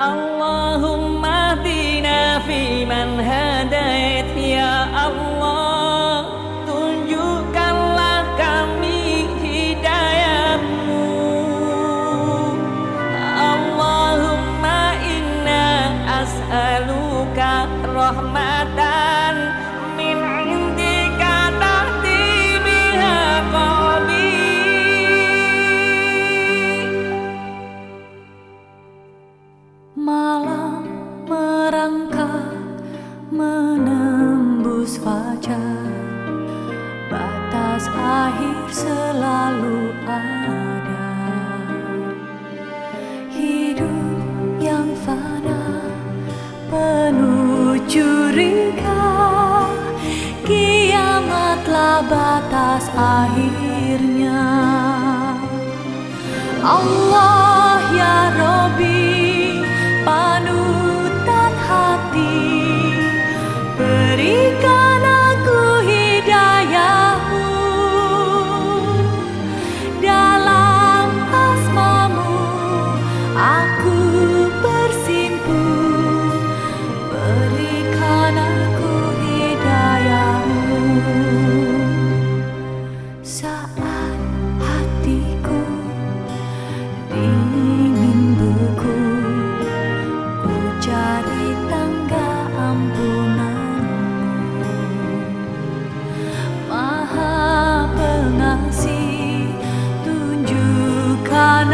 Allahumma man hadait ya Allah tunjukkanlah kami hidayahmu. Allahumma inna as'aluka rahmatan Batas akhir selalu ada. Hidup yang fana penuh curiga. Kiamatlah batas akhirnya. Allah ya Robbi menjadi tangga ampunan Maha pengasih tunjukkan